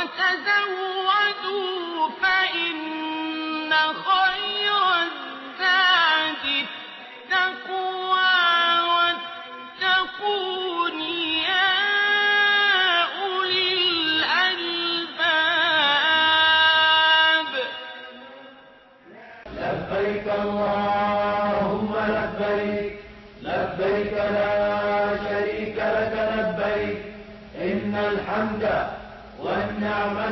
وتزودوا فإن خير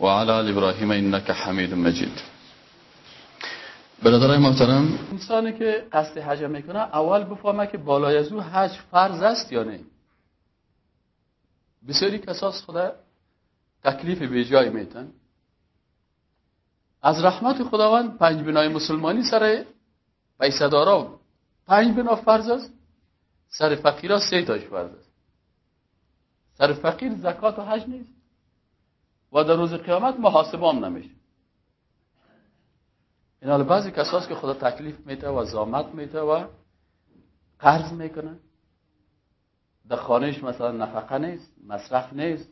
وعلى آل إبراهيم إنك حميد مجيد. برادرای محترم انسانی که قصد حج می‌کنه اول بفهمه که بالای از او حج فرض است یا نه. بسیاری کساس خدا تکلیف به جای میتن از رحمت خداوند پنج بنای مسلمانی سر پیسدارا پنج بنا فرض است. سر فقیرا سه تاش فرض است. سر فقیر زکات و حج نیست. و در روز قیامت محاسبه هم نمیشه. این حال بعضی کساست که خدا تکلیف میته و زامت میته و قرض می‌کنه. در خانهش مثلا نفقه نیست مصرف نیست.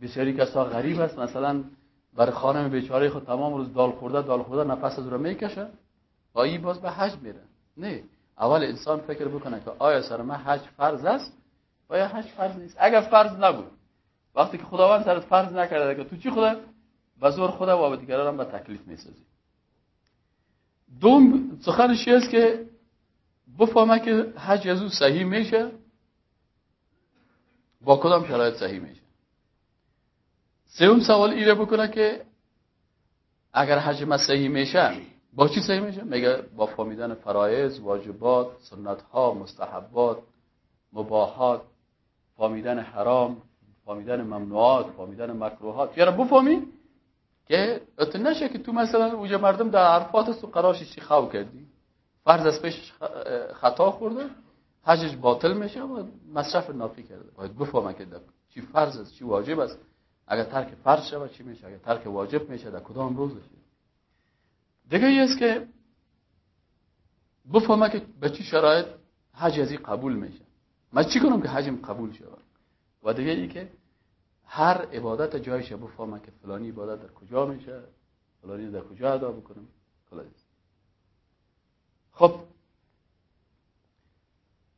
بسیاری کسا غریب است مثلا برای خانم بیچاره خود تمام روز دال خورده دال خورده نفس از رو می‌کشه و این باز به حج میره. نه اول انسان فکر بکنه که آیا سر من حج فرض است؟ و یا حج فرض نیست. اگر فرض نبود وقتی که خداوند سرت فرض نکرده که تو چی خدا به زور خدا و دیگران هم به تکلیف می‌سازی. دوم سخنش است که بفهمه که حج از صحیح میشه؟ با کدام شرایط صحیح میشه؟ سوم سوال ایره بکنه که اگر حج ما صحیح میشه با چی صحیح میشه؟ میگه با فهمیدن فرایض واجبات سنت ها مستحبات مباحات فهمیدن حرام فهمیدن ممنوعات فهمیدن مکروهات. یعنی بفهمی؟ که ات نشه که تو مثلا اوجه مردم در عرفات است و قرارش چی خو کردی؟ فرض از پیش خطا خورده حجش باطل میشه و مصرف نافی کرده. باید بفهمه که چی فرض است چی واجب است. اگر ترک فرض شود چی میشه؟ اگر ترک واجب میشه در کدام روزشه دیگه است که بفهمه که به چی شرایط حج ازی قبول میشه. من چی کنم که حجم قبول شود؟ و دیگه ای که هر عبادت جایشه بفهمه که فلانی عبادت در کجا میشه فلانی در کجا ادا بکنم؟ خب.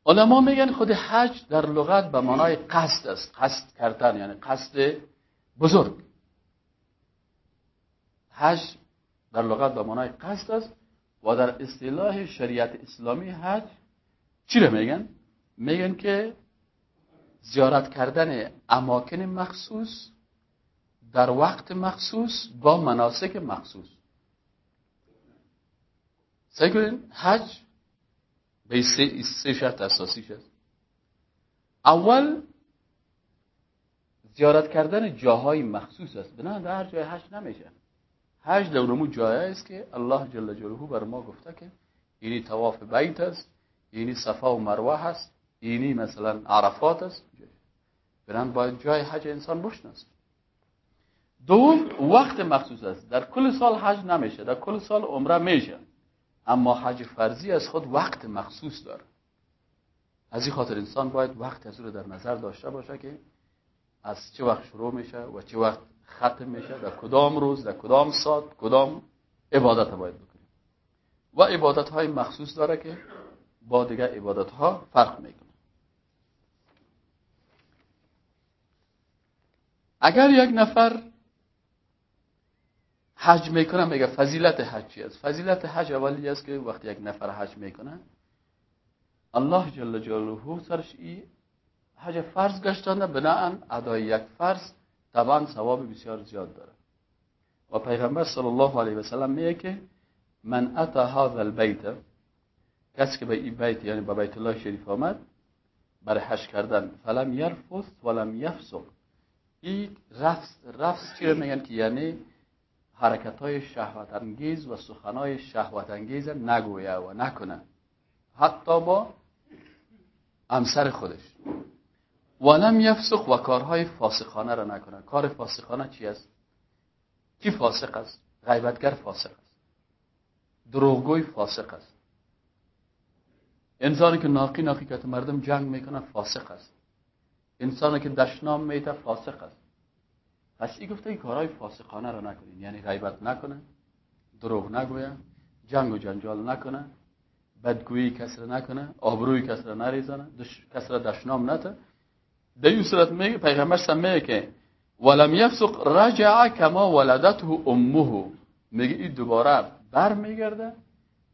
علما میگن خود حج در لغت به معنای قصد است. قصد کردن یعنی قصد بزرگ. حج در لغت به معنای قصد است و در اصطلاح شریعت اسلامی حج چی رو میگن؟ میگن که زیارت کردن اماکن مخصوص در وقت مخصوص با مناسک مخصوص. سعی حج به سه, شرط اساسیش است اول زیارت کردن جاهای مخصوص است. بنا در هر جای حج نمیشه. حج در اونمو جای است که الله جل جلاله بر ما گفته که اینی تواف بیت است اینی صفا و مروه هست اینی مثلا عرفات است. برن باید جای حج انسان بشناسه دوم وقت مخصوص است. در کل سال حج نمیشه. در کل سال عمره میشه. اما حج فرضی از خود وقت مخصوص داره. از این خاطر انسان باید وقت از رو در نظر داشته باشه که از چه وقت شروع میشه و چه وقت ختم میشه در کدام روز در کدام ساعت کدام عبادت باید بکنیم. و عبادت های مخصوص داره که با دیگر عبادت ها فرق می‌کنه. اگر یک نفر حج می‌کنه میگه فضیلت حج چی است. فضیلت حج اولی است که وقتی یک نفر حج می‌کنه الله جل جلاله سرش ای حج فرض گشتانه بناهن ادای یک فرض طبعا ثواب بسیار زیاد داره. و پیغمبر صلی الله علیه و سلم میگه که من اتا هذا البیت کسی که به این بیت یعنی به بیت الله شریف آمد برای حج کردن فلم یرفث ولم یفسق. این رفس رفس چی میگن که یعنی حرکت های شهوت انگیز و سخن های شهوت انگیز نگویه و نکنه. حتی با امسر خودش. ولم یفسق و کارهای فاسقانه را نکنه. کار فاسقانه چی است؟ کی فاسق است؟ غیبتگر فاسق است. دروغگوی فاسق است. انسانی که ناقی ناقی که مردم جنگ می‌کنه فاسق است. انسانی که دشنام میته فاسق است. پس ای گفته این کارهای فاسقانه را نکنین. یعنی غیبت نکنه دروغ نگویه جنگ و جنجال نکنه بدگویی کس را نکنه آبروی کس را نریزانه کس را دشنام نته در این صورت میگه پیغمبر سمیه که ولم یفسق رجع کما ولدته امه. میگه این دوباره بر میگرده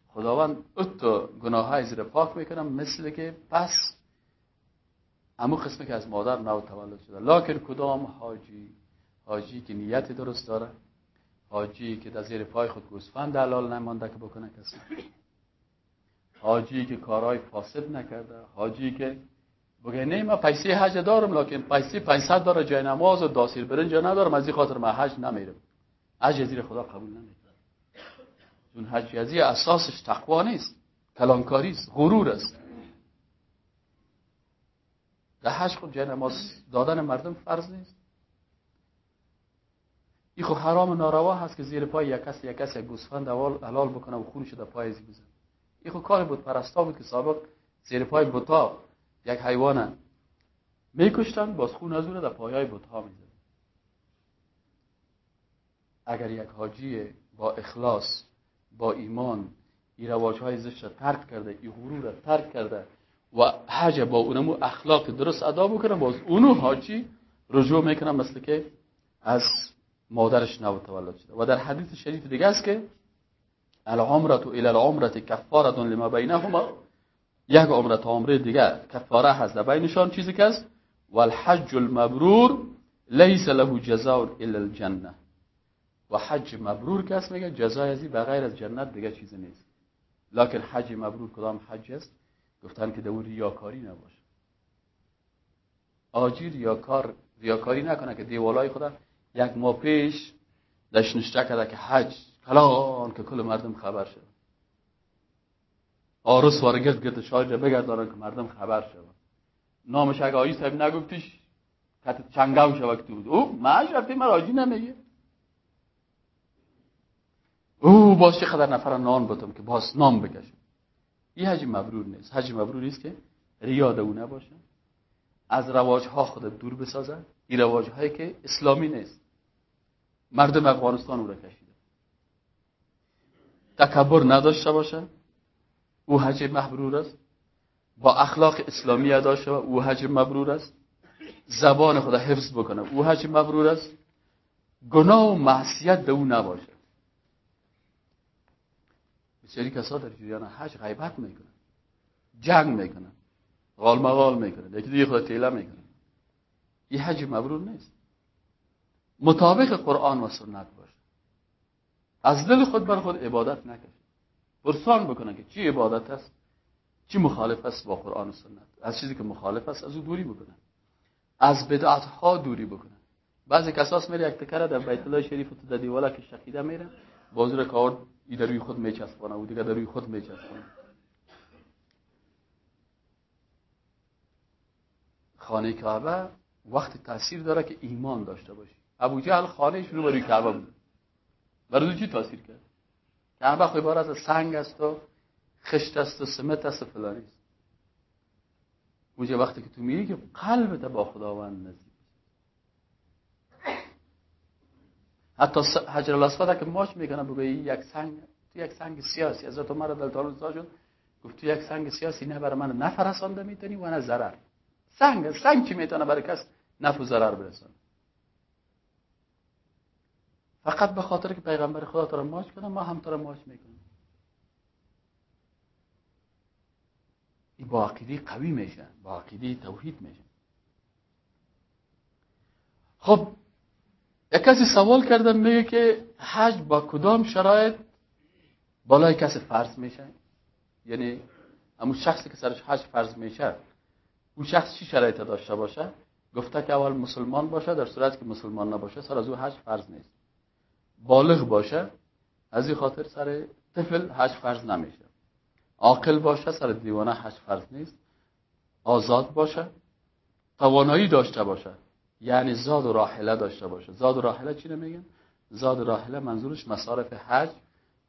خداوند اتو گناه های زیر پاک می‌کنم مثل که پس امو قسمی که از مادر نو تولد شده. لکن کدام حاجی؟ حاجی که نیت درست داره. حاجی که در زیر پای خود گوسفند حلال نمانده که بکنه کسی. حاجی که کارهای فاسد نکرده. حاجی که بگه نه من پیسه حج دارم لکن پیسه 500 داره جای نماز و داسیر برنج ندارم. از این خاطر من حج نمیرم. حج زیر خدا قبول نمی‌کنه چون حج از اساسش تقوا نیست. کلانکاری است. غرور است. در حج خود جای نماز دادن مردم فرض نیست. این خو حرام ناروا هست که زیر پای یک کس یک کس یک گوسفند حلال بکنه و خونش در پای ازی بزن این خو کار بود پرستا بود که سابق زیر پای بوتا یک حیوان میکشتن باز خون از در پای های بوتا میزن اگر یک حاجی با اخلاص با ایمان این رواج های زشت ترک کرده این غرور ترک کرده و حج با اونمو اخلاق درست ادا بکنه باز اونو حاجی رجوع می‌کنه مثل که از مادرش نو تولد شده. و در حدیث شریف دیگه است که العمرت الى العمرت کفاره لما بینهما. یک عمرت عمره دیگه کفاره هست در بینشان چیزی که است. والحج المبرور لیس له جزاء الا الجنه و حج مبرور کس میگه جزای ازی بغیر از جنت دیگه چیزی نیست. لکن حج مبرور کدام حج است؟ گفتن که دور ریاکاری نباشه آجی ریاکار ریاکاری نکنه که دیوالای خدا یک ماه پیش داشت که حج کلان که کل مردم خبر شد. آرس وارگرد گرد شاید بگردارن که مردم خبر شد. نامش اگه آیی صاحب نگفتیش کت چنگاو شود که بود. او معاش رفتی من آجی نمیگه. او باز چه خدر نفر نان بودم که باز نام بکشم این حج مبرور نیست. حج مبرور نیست که ریاد او نباشه. از رواج ها خود دور بسازه. این رواج هایی که اسلامی نیست. مردم افغانستان او را کشیده. تکبر نداشته باشه. او حج مبرور است. با اخلاق اسلامی ادا شود او حج مبرور است. زبان خدا حفظ بکنه. او حج مبرور است. گناه و معصیت به او نباشه. بسیاری کسا در جریان حج غیبت می‌کنن. جنگ می‌کنن. غال مغال می‌کنن. یکی دیگه خدا تیله می‌کنن این حج مبرور نیست. مطابق قرآن و سنت باشه. از دل خود بر خود عبادت نکشه. پرسان بکنه که چی عبادت است؟ چی مخالف است با قرآن و سنت؟ از چیزی که مخالف است از او دوری بکنه. از بدعت ها دوری بکنه. بعضی کساس میره یک تکره در بیت الله شریف تو در دیوالا که شقیده میره. بازو رو کارد ای در روی خود میچسبانه و دیگه در روی خود میچسبانه. خانه کعبه وقت تاثیر داره که ایمان داشته باشی. ابو جهل خانه شروع به روی کعبه بود. برای چی تاثیر کرد؟ کعبه خو عبارت از سنگ است و خشت است و سمت است و فلانی است. وقتی که تو میری که قلبت با خداوند نزدیک. حتی حجر الاسود که ماش می‌کنه بگوی یک سنگ تو یک سنگ سیاسی. از تو مرا دلتان شد گفت تو یک سنگ سیاسی نه برای من نفرسانده می‌تونی و نه ضرر. سنگ سنگ چی می‌تونه برای کس نفع و ضرر برسانه فقط به خاطر که پیغمبر خدا تو را ماچ کنه ما هم تو را ماچ می‌کنیم. این با عقیده قوی میشه با عقیده توحید میشه. خب یک کسی سوال کردم میگه که حج با کدام شرایط بالای کسی فرض میشه؟ یعنی همون شخصی که سرش حج فرض میشه اون شخص چی شرایط داشته باشه؟ گفته که اول مسلمان باشه در صورت که مسلمان نباشه سر از او حج فرض نیست. بالغ باشه از این خاطر سر طفل حج فرض نمیشه. عاقل باشه سر دیوانه حج فرض نیست. آزاد باشه توانایی داشته باشه. یعنی زاد و راحله داشته باشه. زاد و راحله چی نمیگن زاد و راحله منظورش مصارف حج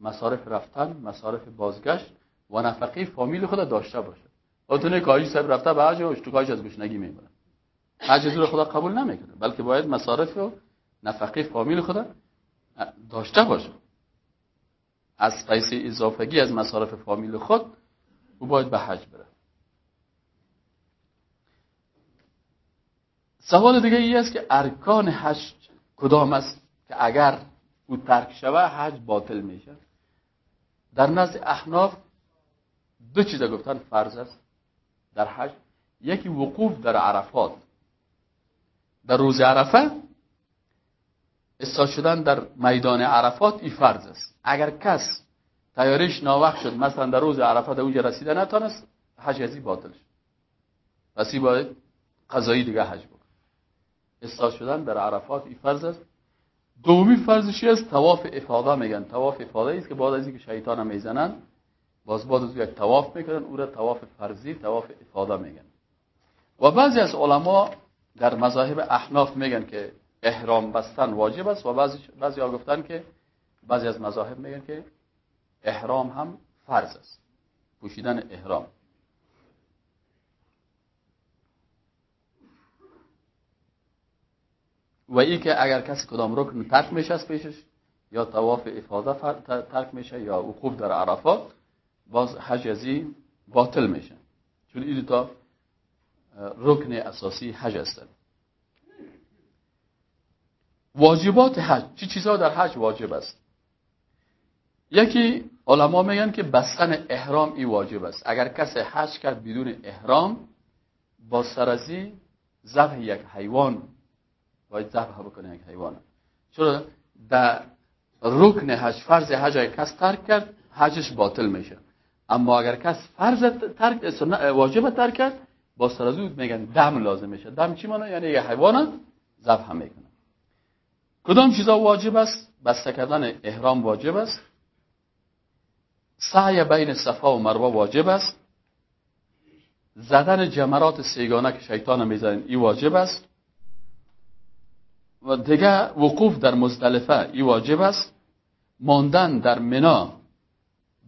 مصارف رفتن مصارف بازگشت و نفقه فامیل خود داشته باشه. آتونه کاجی صاحب رفته به حج و اشتکاش از گشنگی می‌بره. حج زور خدا قبول نمی‌کنه بلکه باید مصارف و نفقه فامیل خود داشته باشه. از پیسه اضافگی از مصارف فامیل خود او باید به حج بره. سوال دیگه ای است که ارکان حج کدام است که اگر او ترک شوه حج باطل میشه. در نزد احناف دو چیز گفتن فرض است در حج. یکی وقوف در عرفات. در روز عرفه استاد شدن در میدان عرفات این فرض است. اگر کس تیاریش ناوقت شد مثلا در روز عرفات اونجا رسیده نتانست حج ازی باطل شد پس باید قضایی دیگه حج بکن استاد شدن در عرفات این فرض است. دومی فرضشی است؟ تواف افاده میگن. تواف افاده است که بعد از اینکه شیطان می‌زنن باز بعد از یک تواف می‌کنن او را تواف فرضی تواف افاده میگن. و بعضی از علما در مذاهب احناف میگن که احرام بستن واجب است و بعضی بعضی ها گفتن که بعضی از مذاهب میگن که احرام هم فرض است. پوشیدن احرام. و ای که اگر کسی کدام رکن ترک میشه از پیشش یا طواف افاده ترک میشه یا وقوف در عرفات باز حج ازی باطل میشه. چون این تا رکن اساسی حج هستند واجبات حج. چی چیزها در حج واجب است؟ یکی علما میگن که بستن احرام ای واجب است. اگر کس حج کرد بدون احرام با سرزی ذبح یک حیوان باید ذبح بکنه یک حیوان. چرا؟ در رکن حج فرض حج کس ترک کرد حجش باطل میشه. اما اگر کس فرض ترک واجب ترک کرد با سرزی میگن دم لازم میشه. دم چی مانه؟ یعنی یک حیوان ذبح می‌کنه. کدام چیزا واجب است؟ بسته کردن احرام واجب است. سعی بین صفا و مروه واجب است. زدن جمرات سیگانه که شیطان می‌زنن ای واجب است. و دیگه وقوف در مزدلفه ای واجب است. ماندن در منا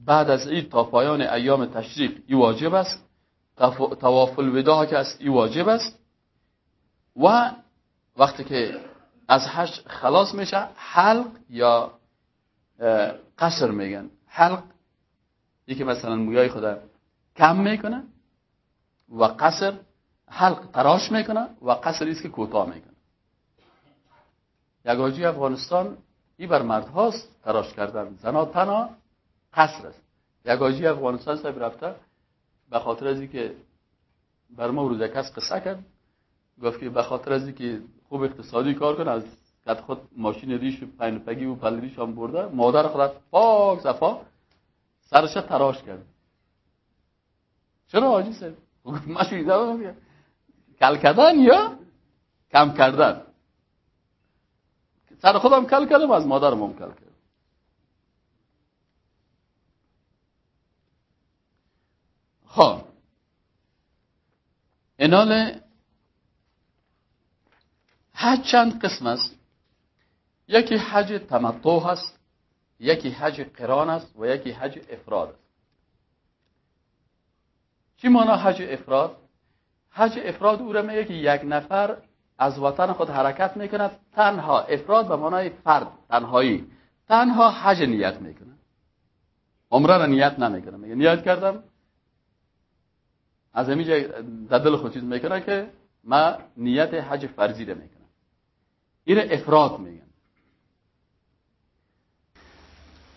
بعد از عید تا پایان ایام تشریق ای واجب است. تواف الوداع که است ای واجب است. و وقتی که از حج خلاص میشه حلق یا قصر میگن. حلق یکی مثلا مویای خدا کم می‌کنه و قصر حلق تراش می‌کنه و قصر است که کوتاه می‌کنه. یک آجی افغانستان این بر مرد هاست تراش کردن زنا تنها قصر است. یک آجی افغانستان صاحب رفته به خاطر از که بر ما روزه کس قصه کرد گفت که به خاطر از که خوب اقتصادی کار کنه از کت خود ماشین ریش و پگی و پل هم برده مادر خود پاک صفا سرش تراش کرد. چرا سر مشویده کل کردن یا کم کردن؟ سر خودم کل کردم از مادرم هم کل کردم. خب. انال حج چند قسم است. یکی حج تمتع هست یکی حج قران است و یکی حج افراد است. چی مانا حج افراد؟ حج افراد او را میگه که یک نفر از وطن خود حرکت می‌کنه تنها افراد به معنای فرد تنهایی. تنها حج نیت می‌کنه عمره را نیت نمی‌کنه میگه نیت کردم. از همین در دل خود چیز می‌کنه که ما نیت حج فرضی را می‌کنم. این افراد میگن.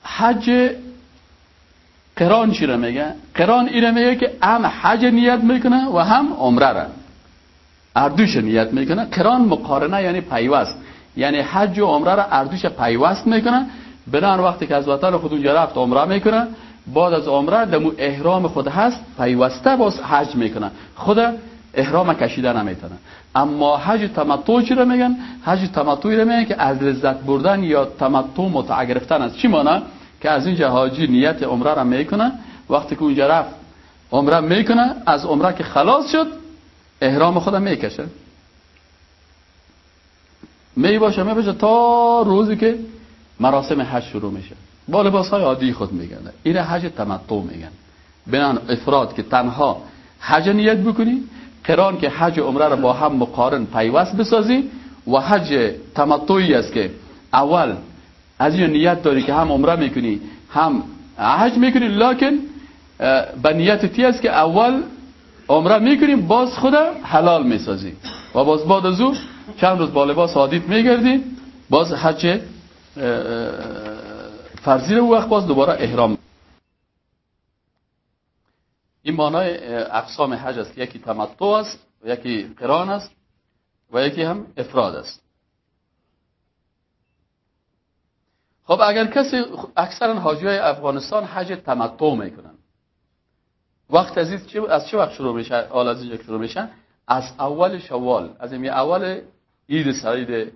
حج قران چی را میگه؟ قران این میگه که هم حج نیت می‌کنه و هم عمره را. اردوش نیت می‌کنه. قران مقارنه یعنی پیوست. یعنی حج و عمره را اردوش پیوست می‌کنه. بنان وقتی که از وطن خود اونجا رفت عمره می‌کنه. بعد از عمره دمو احرام خود هست پیوسته باز حج می‌کنه. خود احرام کشیده نمی‌تونه. اما حج تمتع چی رو میگن؟ حج تمتعی رو میگن که از لذت بردن یا تمتع متع گرفتن است. چی معنی؟ که از اینجا حاجی نیت عمره را می‌کنه. وقتی که اونجا رفت عمره می‌کنه از عمره که خلاص شد احرام خودم می‌کشه. می باشه می باشه تا روزی که مراسم حج شروع میشه. با لباس های عادی خود میگن این حج تمتع میگن. بنان افراد که تنها حج نیت بکنی قران که حج عمره را با هم مقارن پیوست بسازی و حج تمتعی است که اول از این نیت داری که هم عمره می‌کنی هم حج می‌کنی لکن به تی است که اول عمره می‌کنی باز خدا حلال می‌سازی و باز بعد از او چند روز با لباس عادیت میگردی باز حج فرضی رو وقت باز دوباره احرام. این معنای اقسام حج است. یکی تمتع است یکی قران است و یکی هم افراد است. خب اگر کسی اکثرا حاجی های افغانستان حج تمتع می‌کنن. وقت از از چه وقت شروع میشه؟ آل از شروع میشن؟ از اول شوال. از این اول عید سعید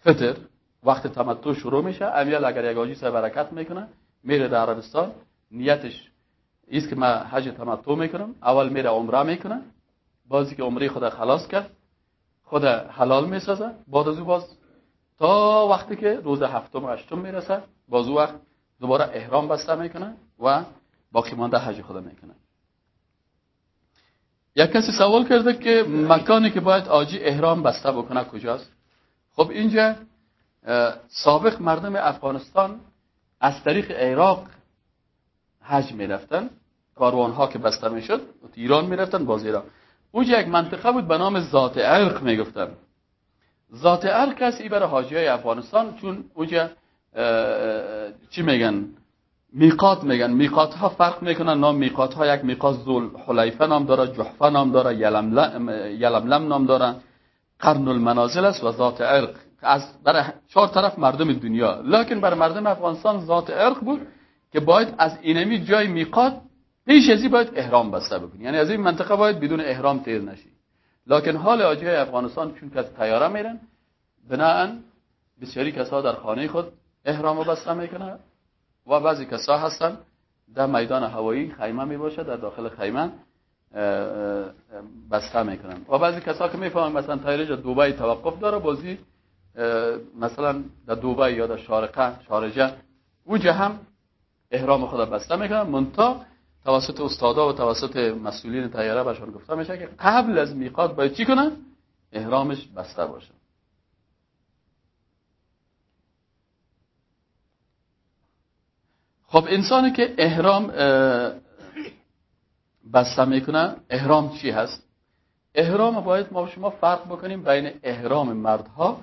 فطر. وقت تمتع شروع میشه. امیال اگر یک سر برکت می‌کنه میره در عربستان. نیتش ایست که من حج تمتع می‌کنم. اول میره عمره می‌کنه. بازی که عمره خود خلاص کرد خود حلال می‌سازه. بعد از او باز تا وقتی که روز هفتم هشتم می‌رسه باز وقت دوباره احرام بسته می‌کنه و باقی مانده حج خدا می‌کنه. یک کسی سوال کرده که مکانی که باید آجی احرام بسته بکنه کجاست؟ خب اینجا سابق مردم افغانستان از طریق عراق حج می‌رفتن. کاروان ها که بسته می‌شد ایران می‌رفتن باز ایران. اونجا یک منطقه بود به نام ذات عرق می‌گفتن. ذات عرق کسی برای حاجی های افغانستان چون اونجا چی میگن؟ میقات میگن. میقات ها فرق می‌کنن. نام میقات ها یک میقات زول حلیفه نام داره جحفه نام داره یلملم نام داره. قرن المنازل است و ذات عرق از برای چهار طرف مردم دنیا. لکن برای مردم افغانستان ذات عرق بود که باید از اینمی جای میقات پیش ازی باید احرام بسته بکنی. یعنی از این منطقه باید بدون احرام تیر نشی. لکن حال آجای افغانستان چون که از تیاره میرن بناهن بسیاری کسا در خانه خود احرام بسته می‌کنن. و بعضی کسا هستن در میدان هوایی خیمه می باشه در داخل خیمه بسته می‌کنن و بعضی کسا که می‌فهمن مثلا تایرج دوبای توقف داره بازی مثلا در دوبای یا در شارقه شارجه اونجا هم احرام خود بسته می‌کنن منتا توسط استادا و توسط مسئولین تیاره بهشون گفته میشه که قبل از میقات باید چی کنن احرامش بسته باشه. خب انسانی که احرام بسته می‌کنه احرام چی هست؟ احرام باید ما شما فرق بکنیم بین احرام مردها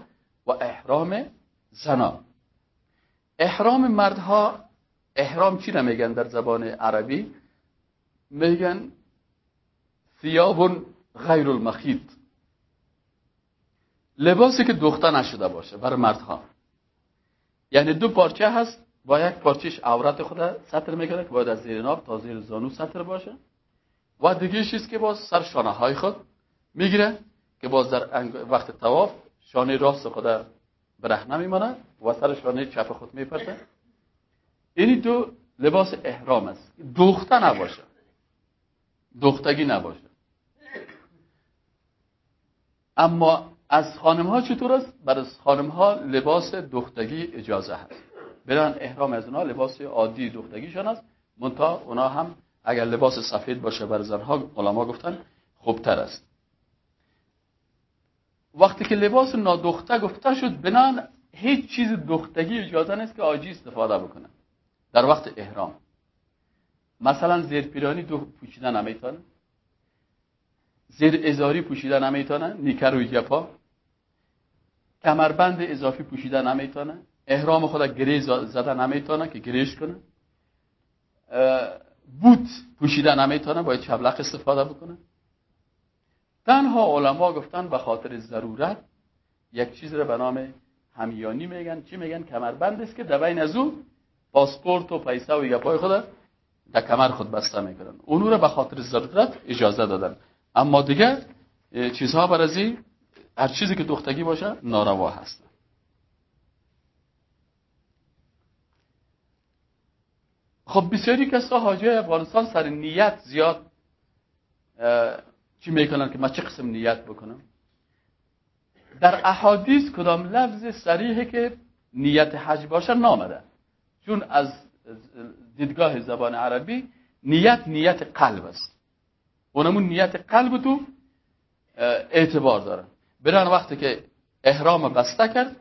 و احرام زنا. احرام مردها احرام چی نمیگن در زبان عربی؟ میگن ثیاب غیر المخیط. لباسی که دوخته نشده باشه برای مردها. یعنی دو پارچه هست با یک پارچهش عورت خود سطر می‌کنه که باید از زیر ناب تا زیر زانو سطر باشه. و دیگه چیز که باز سر شانه های خود می‌گیره که باز در وقت تواف شانه راست خود برهنه میمانه و سرش را چپ خود میپرده اینی دو لباس احرام است. دوخته نباشه. دوختگی نباشه. اما از خانم ها چطور است؟ برای خانم ها لباس دختگی اجازه هست. برن احرام از اونها لباس عادی دختگیشان است. منتها اونا هم اگر لباس سفید باشه برای زنها علما گفتن خوبتر است. وقتی که لباس نادخته گفته شد بنان هیچ چیز دختگی اجازه نیست که آجی استفاده بکنه در وقت احرام. مثلا زیر پیرانی دو پوشیدن نمی‌تونه زیر ازاری پوشیدن نمی‌تونه نیکر و جفا کمربند اضافی پوشیدن نمی‌تونه احرام خود گری زدن نمی‌تونه که گریش کنه. بوت پوشیدن نمی‌تونه باید چبلق استفاده بکنه. تنها علما گفتن به خاطر ضرورت یک چیز رو به نام همیانی میگن. چی میگن؟ کمربند است که در بین از او پاسپورت و پیسه و گپای خود در کمر خود بسته می‌کنن اونو رو به خاطر ضرورت اجازه دادن. اما دیگه چیزها بر از هر چیزی که دختگی باشه ناروا هست. خب بسیاری کسا حاجی افغانستان سر نیت زیاد چی می‌کنن که من چه قسم نیت بکنم؟ در احادیث کدام لفظ سریحه که نیت حج باشه نامده چون از دیدگاه زبان عربی نیت نیت قلب است. اونمون نیت قلب تو اعتبار داره. برن وقتی که احرام بسته کرد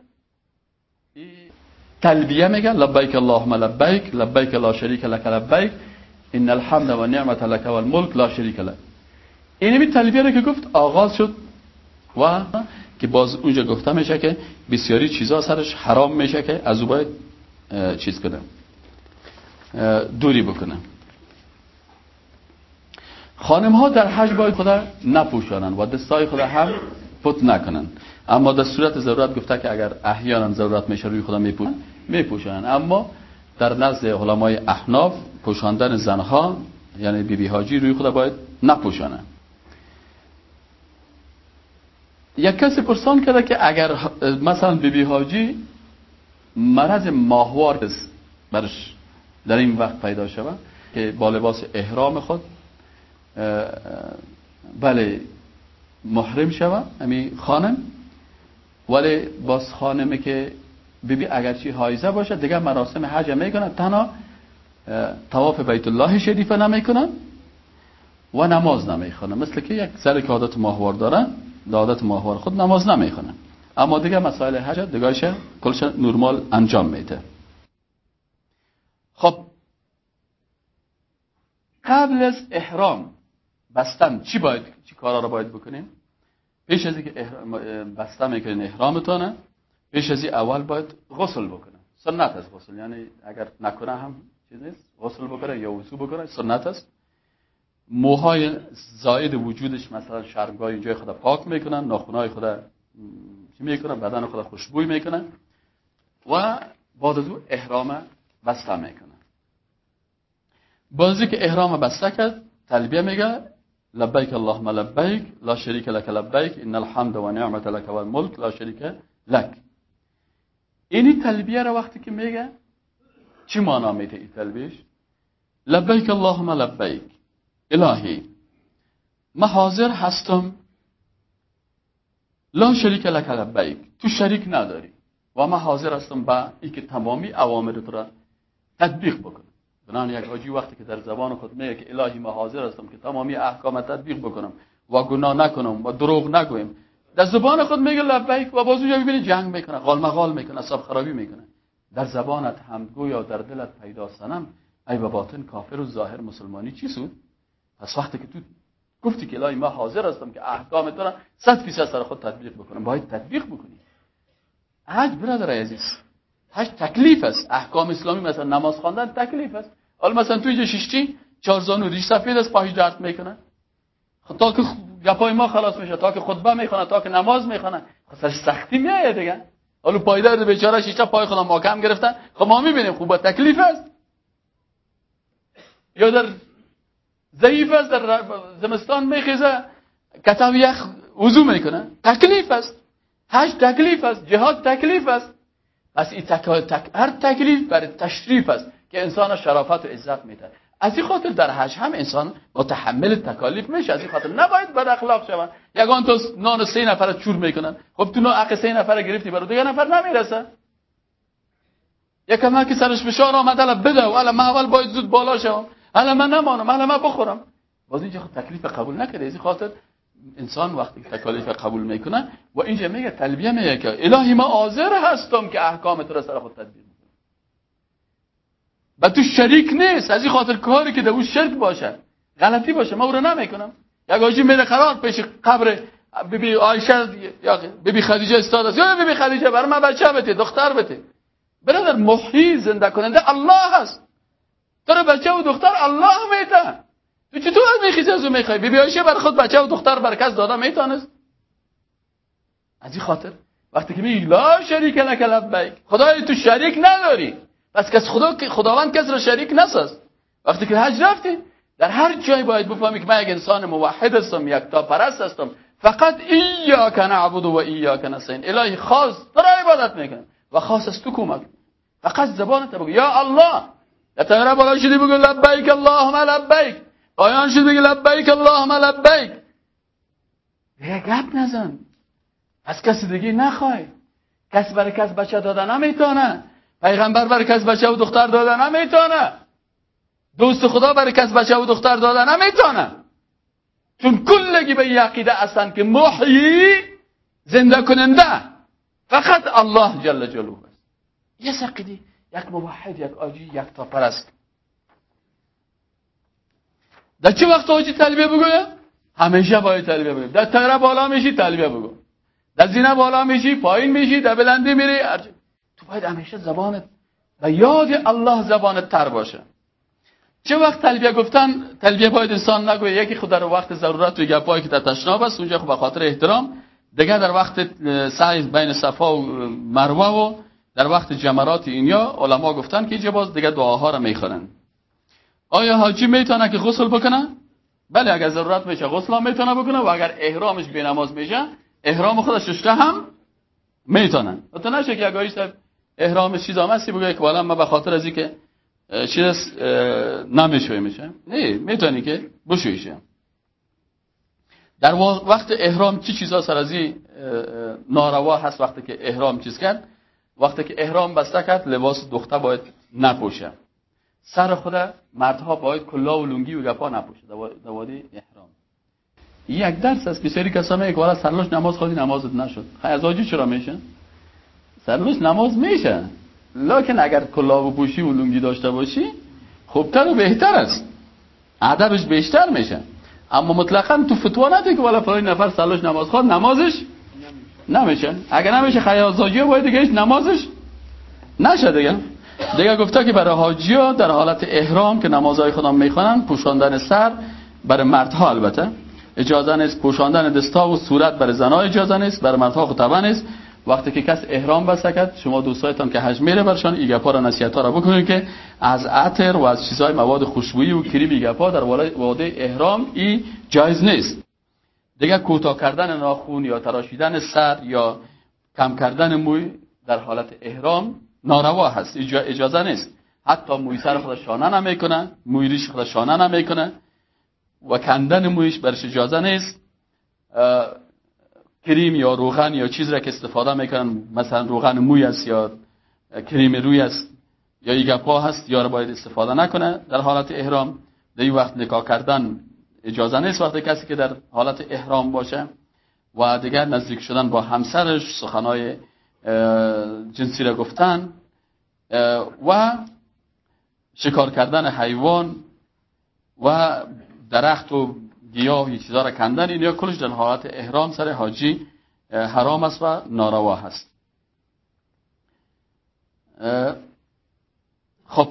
تلبیه میگن لبیک اللهم لبیک لبیک لا شریک لک لبیک ان الحمد و نعمت لک و الملک لا شریک لک. اینمی تلبیه رو که گفت آغاز شد و که باز اونجا گفته میشه که بسیاری چیزا سرش حرام میشه که از او باید چیز کنه دوری بکنه. خانم ها در حج باید خدا نپوشانن و دستای خدا هم پت نکنن اما در صورت ضرورت گفته که اگر احیانا ضرورت میشه روی خدا میپوشن میپوشن. اما در نزد علمای احناف پوشاندن زنها یعنی بیبی بی حاجی روی خدا باید نپوشانن یک کسی پرسان کرده که اگر مثلا بیبی بی حاجی مرض ماهوار برش در این وقت پیدا شود که با لباس احرام خود بله محرم شود امی خانم ولی باز خانمه که ببی اگرچه حایزه باشه دیگه مراسم حج می‌کنن تنها تواف بیت الله شریفه نمی‌کنن و نماز نمی‌خونن مثل که یک سر که عادت ماهوار دارن عادت ماهوار خود نماز نمی‌خونن اما دیگه مسائل حج دیگهش کلش نرمال انجام میده. خب قبل از احرام بستن چی باید چی کارا رو باید بکنیم؟ پیش از اینکه بسته می‌کنین احرامتونه. پیش از اول باید غسل بکنه سنت است غسل. یعنی اگر نکنه هم چیز نیست. غسل بکنه یا وضو بکنه سنت است. موهای زاید وجودش مثلا شرمگاه اینجای خدا پاک می‌کنن ناخونای خدا چی می‌کنن؟ بدن خدا خوشبوی می‌کنن و بعد از او احرام بسته می‌کنن. بازی که احرام بسته کرد تلبیه میگه لبیک اللهم لبیک لا شریک لك لبیک ان الحمد و نعمت لك و الملک لا شریک لك اینی تلبیه را وقتی که میگه چی معنا میده این تلبیش لبیک اللهم لبیک الهی ما حاضر هستم لا شریک لك لبیک تو شریک نداری و ما حاضر هستم با اینکه تمامی اوامر تو را تطبیق بکنم بنان یک حاجی وقتی که در زبان خود میگه که الهی ما حاضر هستم که تمامی احکام تطبیق بکنم و گناه نکنم و دروغ نگویم در زبان خود میگه لبیک و باز اونجا ببینی جنگ می‌کنه غال مغال می‌کنه سب خرابی می‌کنه. در زبانت حمدگو یا در دلت پیدا سنم ای به باطن کافر و ظاهر مسلمانی چی سود؟ پس وقتی که تو گفتی که الهی ما حاضر هستم که احکام تو را 100 فیصد سر خود تطبیق بکنم باید تطبیق بکنی. حج برادر عزیز حج تکلیف است. احکام اسلامی مثلا نماز خواندن تکلیف است. حالا مثلا توی اینجا شیشتی چهار زانو ریش سفید است پاهی درد می‌کنه خب تا که گپای ما خلاص میشه. تا که خطبه می‌خونه تا که نماز می‌خونه. خب سرش سختی میایه دیگه. حالا پای درد بیچاره شیشه پای خودم محکم گرفتن. خب ما می‌بینیم خوب تکلیف است. یا در ضعیف است در زمستان میخیزه. کتاب یخ وضو می‌کنه. تکلیف است. حج تکلیف است. جهاد تکلیف است. پس این تک... تک... هر تکلیف برای تشریف است که انسان شرافت و عزت میده از این خاطر در حج هم انسان با تحمل تکالیف میشه. از این خاطر نباید بد اخلاق شون یگان تو نان سه نفر چور می‌کنن. خب تو نان سه نفر گرفتی برای دو نفر نمی‌رسه. یکم که سرش فشار آمد بده و من اول باید زود بالا شم حالا من نمانم حالا من بخورم. باز اینجا خب تکلیف قبول نکرده. از خاطر انسان وقتی تکالیف قبول می‌کنه و اینجا میگه تلبیه میگه که الهی ما حاضر هستم که احکام تو را سر خود تدبیر و تو شریک نیست از این خاطر کاری که در شرک باشه. غلطی باشه ما او رو نمی‌کنم. یک آجی میره قرار پیش قبر بیبی عایشه یا بیبی خدیجه استاد است. یا بیبی خدیجه برای من بچه بده دختر بده. برادر محیی زنده کننده الله هست تو بچه و دختر الله میته تو چطور میخیزی از او می‌خوای؟ بی بیایشه بر خود بچه و دختر بر کس داده می‌تونست؟ از این خاطر وقتی که میگی لا شریک لک لبیک خدای تو شریک نداری. پس کس خدا خداوند کس را شریک نساز. وقتی که حج رفتی در هر جای باید بفهمی که من یک انسان موحد هستم یک تا پرست هستم فقط ایاک نعبد و ایاک نستعین. الهی خاص تو را عبادت می‌کنم و خاص از تو کمک فقط زبانت بگو یا الله. یا بالا شدی بگو لبیک اللهم لبیک. پایان شد بگی لبیک اللهم لبیک. یه گپ نزن. از کسی دیگه نخوای. کسی برای کس بچه دادن نمی‌تونه. پیغمبر برای کس بچه و دختر دادن نمی‌تونه. دوست خدا برای کس بچه و دختر دادن نمی‌تونه. چون کلگی به یقیده هستن که محیی زنده کننده. فقط الله جل جلوه است یه سقیدی یک موحد یک آجی یک تا پرست در چه وقت حاجی تلبیه بگوه؟ همیشه باید تلبیه بگو. در تغره بالا میشی تلبیه بگو. در زینه بالا میشی پایین میشی در بلندی میری تو باید همیشه زبانت و یاد الله زبانت تر باشه. چه وقت تلبیه گفتن؟ تلبیه باید انسان نگوه یکی خود در وقت ضرورت و گپایی که در تشناب است اونجا خب خاطر احترام. دیگه در وقت سعی بین صفا و مروه و در وقت جمرات اینیا علما گفتن که اینجا باز دیگه دعاها رو می‌خورن آیا حاجی می‌تونه که غسل بکنه؟ بله اگر ضرورت میشه غسل می‌تونه بکنه و اگر احرامش به نماز میشه احرام خودش هم می‌تونه. تو نشه که اگر احرامش چیز هم بگه که والا من به خاطر از اینکه چیز نمی‌شوی میشه نه می‌تونی که بشویشه در وقت احرام چی چیزا سر از ناروا هست وقتی که احرام چیز کرد؟ وقتی که احرام بسته کرد لباس دختر باید نپوشه. سر خود مردها باید کلا و لنگی و گپا نپوشه. دوادی احرام. یک درس است که سری کسا میگه والا سرلوش نماز خودی نمازت نشد. خیلی از آجی چرا میشه سرلوش نماز میشه. لکن اگر کلا و پوشی و لنگی داشته باشی خوبتر و بهتر است. ادبش بیشتر میشه. اما مطلقا تو فتوا نده که والا فلان نفر سرلوش نماز خود نمازش نمیشه. اگر نمیشه خیازاجی باید دیگه نمازش نشه دیگه. دیگه گفته که برای حاجی در حالت احرام که نمازهای خدا می‌خوانن پوشاندن سر برای مردها البته. اجازه نیست پوشاندن دستا و صورت برای زنها اجازه نیست برای مردها خطبه نیست. وقتی که کس احرام بسته کرد شما دوستایتان که حج میره برشان ایگپا را نصیحت ها را بکنید که از عطر و از چیزهای مواد خوشبویی و کریم ایگپا در واده احرام ای جایز نیست. دیگه کوتاه کردن ناخون یا تراشیدن سر یا کم کردن موی در حالت احرام ناروا هست اجازه نیست. حتی موی سر خود شانه نمی‌کنه موی ریش خود شانه نمی‌کنه و کندن مویش برش اجازه نیست. کریم یا روغن یا چیز را که استفاده می‌کنن مثلا روغن موی است یا کریم روی است یا ایگپا هست یا باید استفاده نکنه. در حالت احرام در وقت نکاح کردن اجازه نیست وقتی کسی که در حالت احرام باشه و دیگر نزدیک شدن با همسرش سخنای جنسی را گفتن و شکار کردن حیوان و درخت و گیاه و چیزا را کندن این یا کلش در حالت احرام سر حاجی حرام است و ناروا هست. خب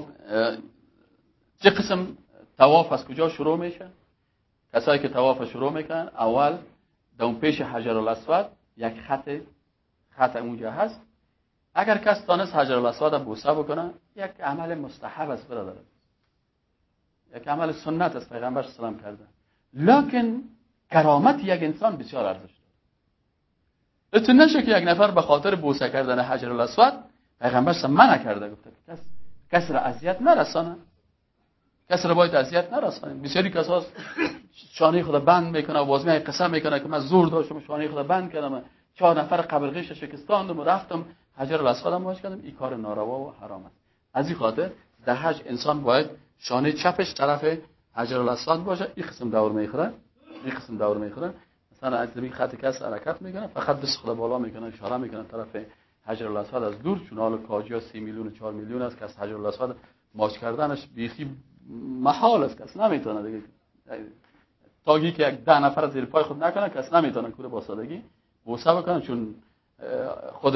چه قسم تواف از کجا شروع میشه؟ کسایی که تواف شروع می‌کنن اول اون پیش حجر الاسود یک خط خط اونجا هست. اگر کس دانست حجر الاسود بوسه بکنه یک عمل مستحب است برادر. یک عمل سنت است پیغمبر سلام کرده. لکن کرامت یک انسان بسیار ارزش داره اتون نشه که یک نفر به خاطر بوسه کردن حجر الاسود پیغمبر منع کرده گفته کس کس را اذیت نرسانه. کس را باید اذیت نرسانه. بسیاری کس هاست شانه خدا بند می‌کنه و بازمی قسم می‌کنه که من زور داشتم شانه خدا بند کردم. چهار نفر قبرغیش شکستاندم و رفتم حجر الاسود باش کردم. این کار ناروا و حرام است. از این خاطر در حج انسان باید شانه چپش طرف حجر الاسود باشه این قسم دور می‌خوره این قسم دور می‌خوره. مثلا از این خط کس حرکت می‌کنه فقط دست خدا بالا می‌کنه اشاره می‌کنه طرف حجر الاسود از دور چون حال کاجیا 30 میلیون و 4 میلیون است که از حجر الاسود ماچ کردنش بیخی محال است کس نمی‌تونه دیگه. تاگی که یک ده نفر زیر پای خود نکنه کس نمی‌تونه کوره با سادگی بوسه بکنه چون خود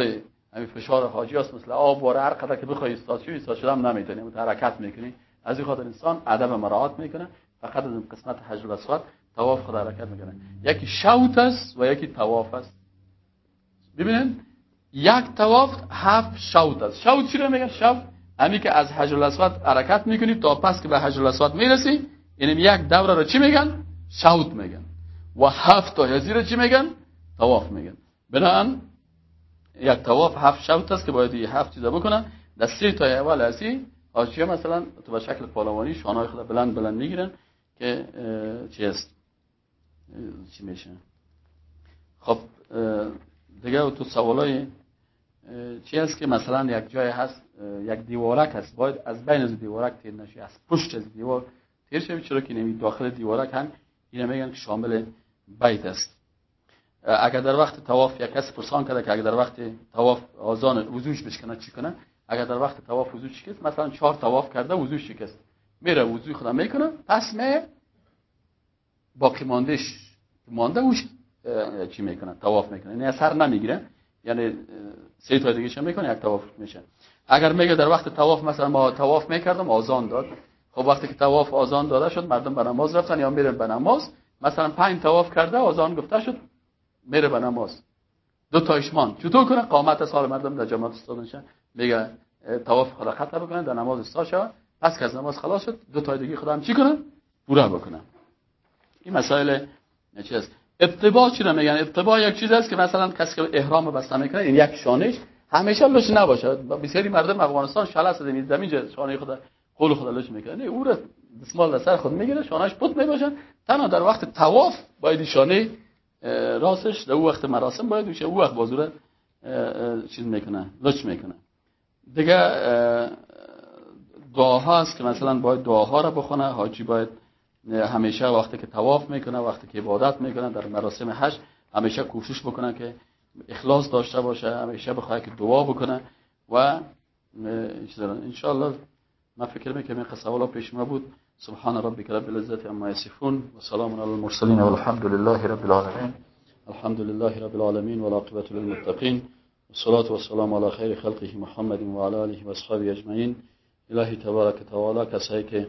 همین فشار حاجی است مثل آب واره هر قدر که بخوای استاد شوی استاد شدم نمی‌تونی. حرکت می‌کنی. از این خاطر انسان ادب مراعات می‌کنه فقط از قسمت حجر الاسود طواف خود حرکت می‌کنه. یکی شوت است و یکی طواف است. ببینید یک طواف هفت شوت است. شوت چی رو میگن شوت؟ همین که از حجر الاسود حرکت می‌کنی تا پس که به حجر الاسود می‌رسی یعنی یک دوره رو چی میگن؟ شوت میگن. و هفت تا هزیر چی میگن؟ طواف میگن. بنان یک طواف هفت شوت است که باید هفت چیزا بکنن. در سه تا اول ازی حاجی مثلا تو به شکل پالوانی شانهای خود بلند بلند می‌گیرن که چی است چی میشه؟ خب دیگه تو سوالای چی است که مثلا یک جای هست یک دیوارک هست باید از بین از دیوارک تیر نشی از پشت از دیوار تیر شوی چرا که نمی داخل دیوارک هم اینا میگن که شامل بیت است. اگر در وقت طواف یک کس پرسان کرده که اگر در وقت طواف آزان وضوش بشکنه چی کنه؟ اگر در وقت طواف وضو شکست مثلا چهار طواف کرده وضو شکست. میره وضو خدا می‌کنه پس می باقی ماندهش مانده وش چی می‌کنه؟ طواف می‌کنه. یعنی اثر نمی‌گیره. یعنی سه تا دیگه می‌کنه؟ یک طواف میشه. اگر میگه در وقت طواف مثلا ما طواف می‌کردم آزان داد. خب وقتی که طواف آزان داده شد مردم به نماز رفتن یا میرن به نماز مثلا پنج طواف کرده آزان گفته شد میره به نماز. دو تا مان چطور کنه؟ قامت سال مردم در جماعت استاد میگه طواف خدا خطا بکنه در نماز استاد شد پس که از نماز خلاص شد دو تا دیگه خدا هم چی کنه؟ پورا بکنه. این مسائل چی است اتباع چی رو میگن؟ اتباع یک چیز است که مثلا کسی که احرام بسته می‌کنه این یک شانش همیشه لش نباشه. بسیاری مردم افغانستان شاله است زمین زمین شانه خدا قول خدا لش می‌کنه. او رو دستمال سر خود می‌گیره شانهش پوت می‌باشه تنها در وقت طواف باید شانه راستش در وقت مراسم باید میشه او وقت بازوره چیز می‌کنه لچ می‌کنه. دیگه دعاها هست که مثلا باید دعاها رو بخونه. حاجی باید همیشه وقتی که تواف می‌کنه وقتی که عبادت می‌کنه در مراسم حج همیشه کوشش بکنه که اخلاص داشته باشه همیشه بخواد که دعا بکنه و ان شاء الله ما فکر می‌کنم این سوالا پیش ما بود. سبحان ربك رب العزة عما يصفون وسلام على المرسلين والحمد لله رب العالمين الحمد لله رب العالمين والعاقبة للمتقين والصلاة والسلام على خير خلقه محمد وعلى آله وأصحابه أجمعين. إلهي تبارك وتعالى کسایی که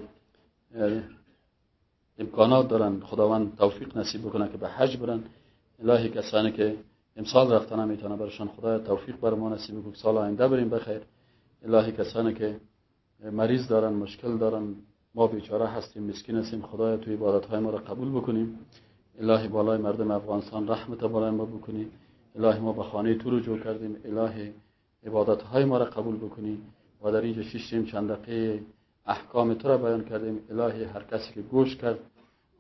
امکانات دارن خداوند توفیق نصیب بکنه که به حج برن. الهی کسانی که امسال رفتن نمی‌تونه برشان خدا توفیق بر ما نصیب بکنه سال آینده بریم بخیر. الهی کسانی که مریض دارن مشکل دارن ما بیچاره هستیم مسکین هستیم خدایا تو عبادت های ما را قبول بکنیم. الهی بالای مردم افغانستان رحمت بالای ما بکنی. الهی ما به خانه تو رجوع کردیم. الهی عبادت های ما را قبول بکنی. و در اینجا شیشتیم چند دقیقه احکام تو را بیان کردیم. الهی هر کسی که گوش کرد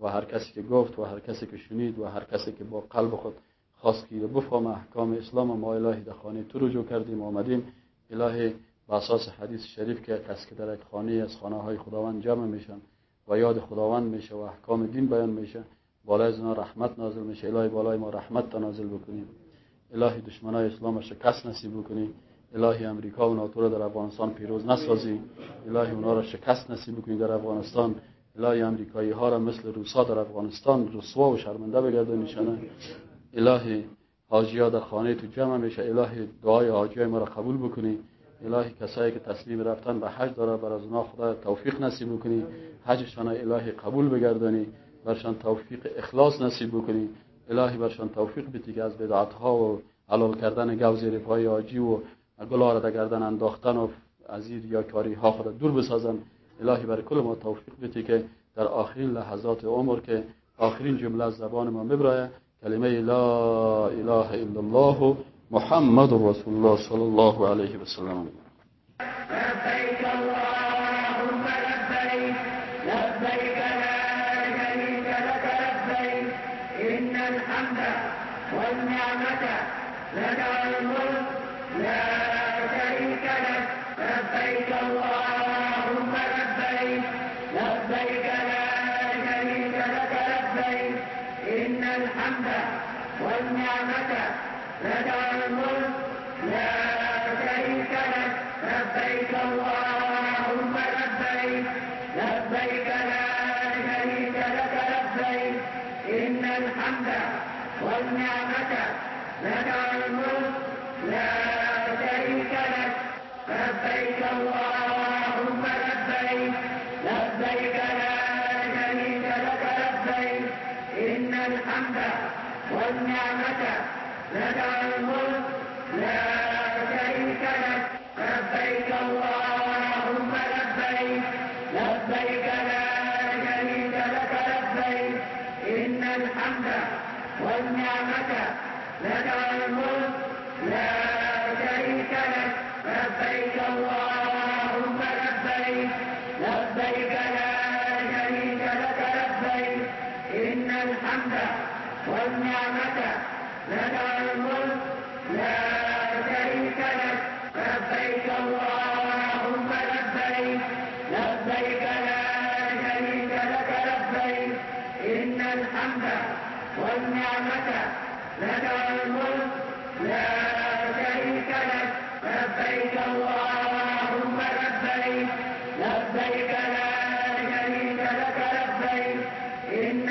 و هر کسی که گفت و هر کسی که شنید و هر کسی که با قلب خود خواست که بفهم احکام اسلام ما الهی در خانه تو رجوع کردیم. آمدیم. الهی به اساس حدیث شریف که کسی که در یک خانه از خانه های خداوند جمع میشن و یاد خداوند میشه و احکام دین بیان میشه بالای از رحمت نازل میشه. الهی بالای ما رحمت نازل بکنیم. الهی دشمنای اسلام شکست نصیب بکنی. الهی امریکا و ناتو در افغانستان پیروز نسازی. الهی اونا را شکست نصیب بکنی در افغانستان. الهی امریکایی ها را مثل روسا در افغانستان رسوا و شرمنده بگردونیشانه الهی حاجی ها در خانه تو جمع میشه. الهی دعای حاجی ما را قبول بکنی. الهی کسایی که تسلیم رفتن به حج داره بر از اونا خدا توفیق نصیب بکنی. حجشان الهی قبول بگردانی. برشان توفیق اخلاص نصیب بکنی. الهی برشان توفیق بدی که از بدعت ها و حلال کردن گو زیر آجی و را در گردن انداختن و از یا کاری ها خود دور بسازن. الهی بر کل ما توفیق بدی که در آخرین لحظات عمر که آخرین جمله از زبان ما ببرایه کلمه لا اله الا الله محمد رسول الله صلی الله علیه و سلم. والنعمة لك والملك لا شريك لك. لبيك اللهم لبيك. لبيك لا شريك لك. لبيك. إن الحمد والنعمة لك والملك لا شريك لك. لبيك اللهم لك والملك لا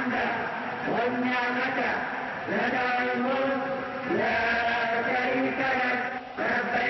الحمد والنعمة. لك والملك لا شريك لك لبيك